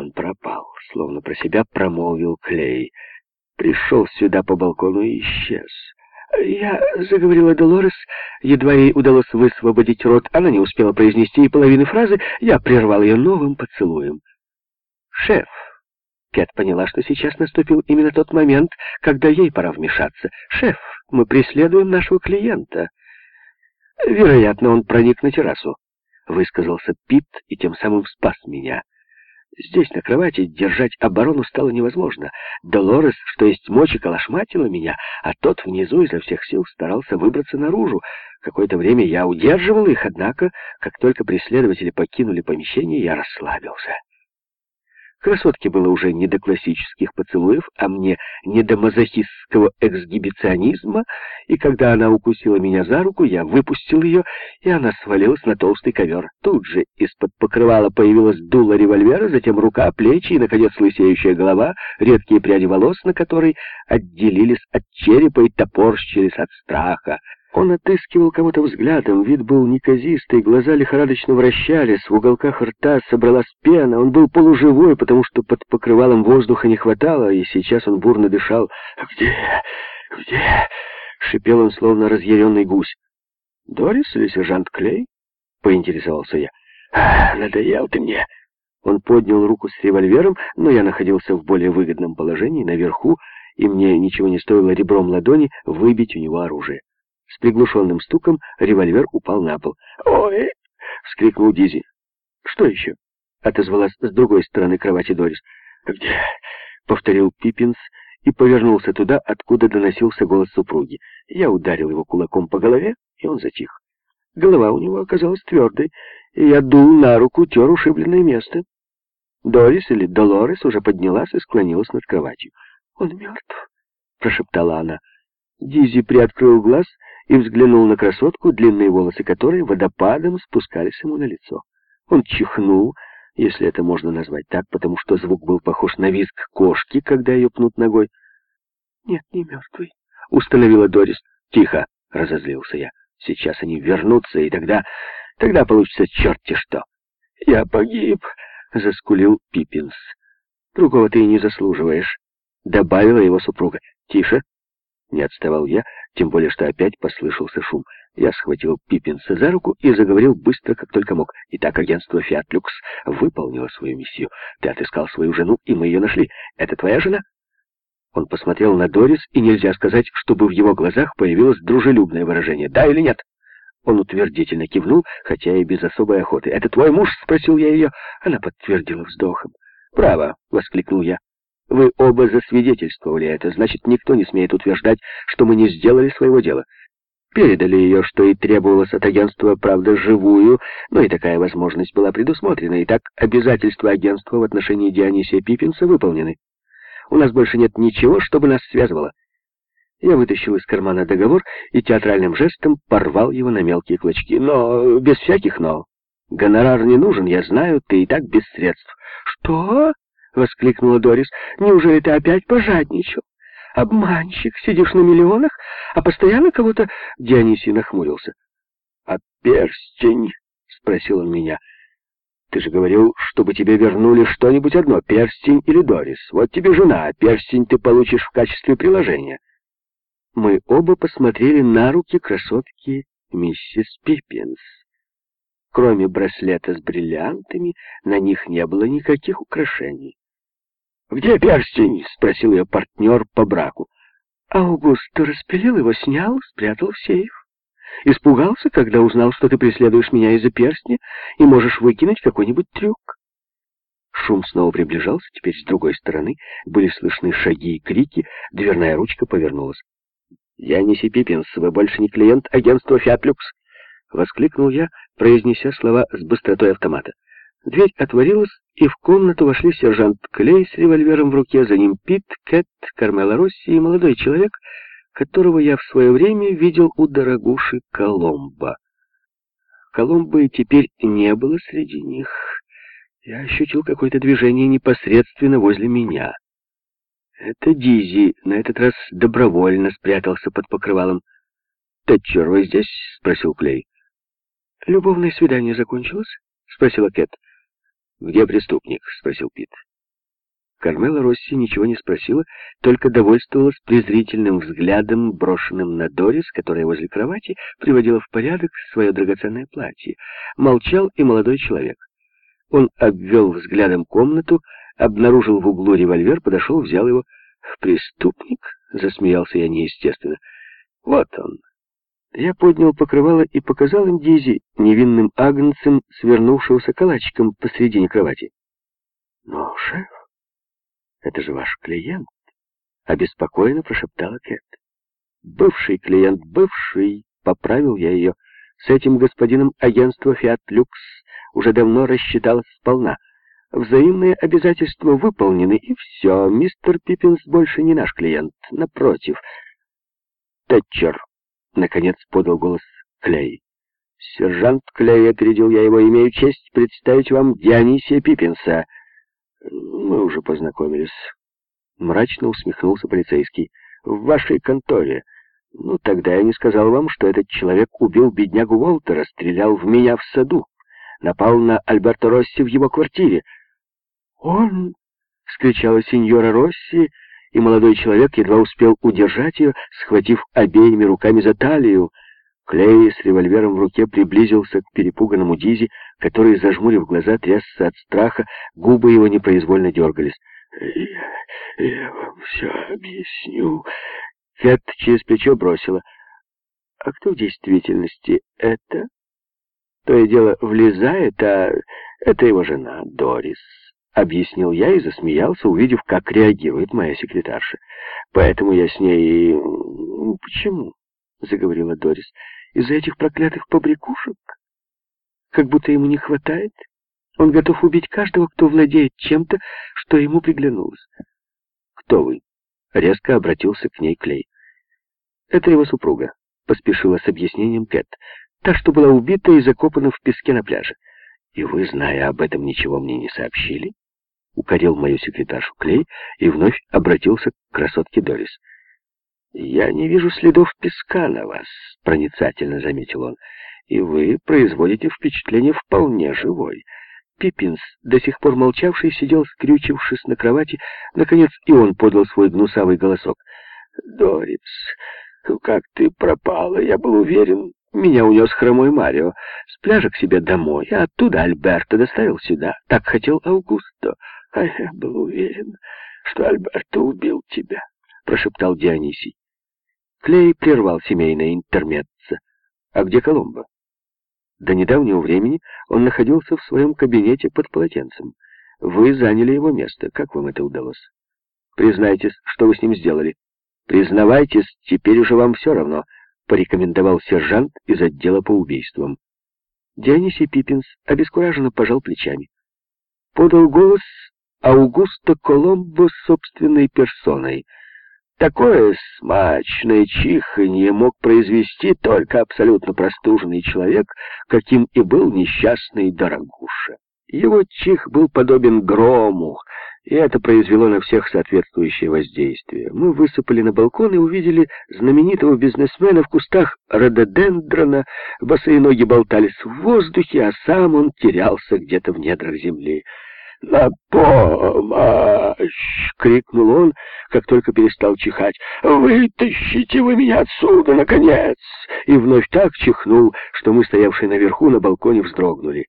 Он пропал, словно про себя промолвил Клей. Пришел сюда по балкону и исчез. «Я...» — заговорила Долорес. Едва ей удалось высвободить рот. Она не успела произнести и половины фразы. Я прервал ее новым поцелуем. «Шеф!» Кэт поняла, что сейчас наступил именно тот момент, когда ей пора вмешаться. «Шеф, мы преследуем нашего клиента». «Вероятно, он проник на террасу», — высказался Пит и тем самым спас меня. Здесь, на кровати, держать оборону стало невозможно. Долорес, что есть мочи, колошматила меня, а тот внизу изо всех сил старался выбраться наружу. Какое-то время я удерживал их, однако, как только преследователи покинули помещение, я расслабился. Красотке было уже не до классических поцелуев, а мне не до мазохистского эксгибиционизма, и когда она укусила меня за руку, я выпустил ее, и она свалилась на толстый ковер. Тут же из-под покрывала появилась дуло револьвера, затем рука, плечи и, наконец, лысеющая голова, редкие пряди волос, на которой отделились от черепа и топорщились от страха. Он отыскивал кого-то взглядом, вид был неказистый, глаза лихорадочно вращались, в уголках рта собралась пена, он был полуживой, потому что под покрывалом воздуха не хватало, и сейчас он бурно дышал. «Где? Где?» — шипел он, словно разъяренный гусь. «Дорис или сержант Клей?» — поинтересовался я. «А, надоел ты мне!» Он поднял руку с револьвером, но я находился в более выгодном положении, наверху, и мне ничего не стоило ребром ладони выбить у него оружие. С приглушенным стуком револьвер упал на пол. «Ой!» — вскрикнул Дизи. «Что еще?» — отозвалась с другой стороны кровати Дорис. «Где?» — повторил Пиппинс и повернулся туда, откуда доносился голос супруги. Я ударил его кулаком по голове, и он затих. Голова у него оказалась твердой, и я дул на руку, тер ушибленное место. Дорис или Долорес уже поднялась и склонилась над кроватью. «Он мертв», — прошептала она. Дизи приоткрыл глаз и взглянул на красотку, длинные волосы которой водопадом спускались ему на лицо. Он чихнул, если это можно назвать так, потому что звук был похож на визг кошки, когда ее пнут ногой. «Нет, не мертвый», — установила Дорис. «Тихо!» — разозлился я. «Сейчас они вернутся, и тогда... тогда получится черти что!» «Я погиб!» — заскулил Пиппинс. «Другого ты и не заслуживаешь», — добавила его супруга. «Тише!» — не отставал я, тем более, что опять послышался шум. Я схватил Пиппинса за руку и заговорил быстро, как только мог. Итак, агентство «Фиатлюкс» выполнило свою миссию. Ты отыскал свою жену, и мы ее нашли. Это твоя жена? Он посмотрел на Дорис, и нельзя сказать, чтобы в его глазах появилось дружелюбное выражение. «Да или нет?» Он утвердительно кивнул, хотя и без особой охоты. «Это твой муж?» — спросил я ее. Она подтвердила вздохом. «Право!» — воскликнул я. Вы оба засвидетельствовали это, значит, никто не смеет утверждать, что мы не сделали своего дела. Передали ее, что и требовалось от агентства, правда, живую, но и такая возможность была предусмотрена, и так обязательства агентства в отношении Дионисия Пиппинса выполнены. У нас больше нет ничего, чтобы нас связывало. Я вытащил из кармана договор и театральным жестом порвал его на мелкие клочки. Но без всяких «но». Гонорар не нужен, я знаю, ты и так без средств. Что? — воскликнула Дорис. «Неужели ты опять пожадничал? Обманщик, сидишь на миллионах, а постоянно кого-то...» Дионисий нахмурился. «А перстень?» — спросил он меня. «Ты же говорил, чтобы тебе вернули что-нибудь одно, перстень или Дорис. Вот тебе жена, а перстень ты получишь в качестве приложения». Мы оба посмотрели на руки красотки миссис Пиппинс. Кроме браслета с бриллиантами, на них не было никаких украшений. «Где перстень?» — спросил ее партнер по браку. «Аугуст, распилил его, снял, спрятал в сейф. Испугался, когда узнал, что ты преследуешь меня из-за перстня и можешь выкинуть какой-нибудь трюк». Шум снова приближался, теперь с другой стороны были слышны шаги и крики, дверная ручка повернулась. «Я не Пиппинс, вы больше не клиент агентства «Фиатлюкс», — воскликнул я, произнеся слова с быстротой автомата. Дверь отворилась, и в комнату вошли сержант Клей с револьвером в руке, за ним Пит, Кэт, Кармела Росси и молодой человек, которого я в свое время видел у дорогуши. Коломбо и теперь не было среди них. Я ощутил какое-то движение непосредственно возле меня. Это Дизи на этот раз добровольно спрятался под покрывалом. «Тэтчер, вы здесь?» — спросил Клей. «Любовное свидание закончилось?» — спросила Кэт. «Где преступник?» — спросил Пит. Кармела Росси ничего не спросила, только довольствовалась презрительным взглядом, брошенным на Дорис, которая возле кровати приводила в порядок свое драгоценное платье. Молчал и молодой человек. Он обвел взглядом комнату, обнаружил в углу револьвер, подошел, взял его. «Преступник?» — засмеялся я неестественно. «Вот он». Я поднял покрывало и показал им Дизи, невинным агнцем, свернувшегося калачиком посредине кровати. «Но, шеф, это же ваш клиент», — обеспокоенно прошептала Кэт. «Бывший клиент, бывший», — поправил я ее. «С этим господином агентство «Фиат Люкс» уже давно рассчиталось сполна. Взаимные обязательства выполнены, и все. Мистер Пиппинс больше не наш клиент. Напротив. Тэтчер, наконец подал голос Клей. Сержант Клей, опередил я его, имею честь представить вам Дионисия Пиппинса. Мы уже познакомились. Мрачно усмехнулся полицейский. В вашей конторе. Ну, тогда я не сказал вам, что этот человек убил беднягу Уолтера, стрелял в меня в саду напал на Альберто Росси в его квартире. «Он!» — вскричала сеньора Росси, и молодой человек едва успел удержать ее, схватив обеими руками за талию. Клей с револьвером в руке приблизился к перепуганному Дизи, который, зажмурив глаза, трясся от страха, губы его непроизвольно дергались. «Я, я вам все объясню». Кэт через плечо бросила. «А кто в действительности это?» То и дело влезает, а это его жена, Дорис. Объяснил я и засмеялся, увидев, как реагирует моя секретарша. Поэтому я с ней... Почему? Заговорила Дорис. Из-за этих проклятых побрякушек? Как будто ему не хватает? Он готов убить каждого, кто владеет чем-то, что ему приглянулось. Кто вы? Резко обратился к ней Клей. Это его супруга, поспешила с объяснением Кэт. Та, что была убита и закопана в песке на пляже. И вы, зная об этом, ничего мне не сообщили? Укорил мою секретаршу Клей и вновь обратился к красотке Дорис. «Я не вижу следов песка на вас», — проницательно заметил он. «И вы производите впечатление вполне живой». Пиппинс, до сих пор молчавший, сидел, скрючившись на кровати. Наконец и он подал свой гнусавый голосок. «Дорис, как ты пропала, я был уверен, меня унес хромой Марио с пляжа к себе домой, а оттуда Альберто доставил сюда. Так хотел Аугусто. А я был уверен, что Альберто убил тебя, прошептал Дионисий. Клей прервал семейное интермеццо. А где Коломбо? До недавнего времени он находился в своем кабинете под полотенцем. Вы заняли его место. Как вам это удалось? Признайтесь, что вы с ним сделали. Признавайтесь, теперь уже вам все равно — порекомендовал сержант из отдела по убийствам. Дионисий Пиппинс обескураженно пожал плечами. Подал голос Аугусто Коломбо собственной персоной. Такое смачное чиханье мог произвести только абсолютно простуженный человек, каким и был несчастный Дорогуша. Его чих был подобен грому, и это произвело на всех соответствующее воздействие. Мы высыпали на балкон и увидели знаменитого бизнесмена в кустах рододендрона, босые ноги болтались в воздухе, а сам он терялся где-то в недрах земли. «На помощь!» — крикнул он, как только перестал чихать. «Вытащите вы меня отсюда, наконец!» И вновь так чихнул, что мы, стоявшие наверху на балконе, вздрогнули.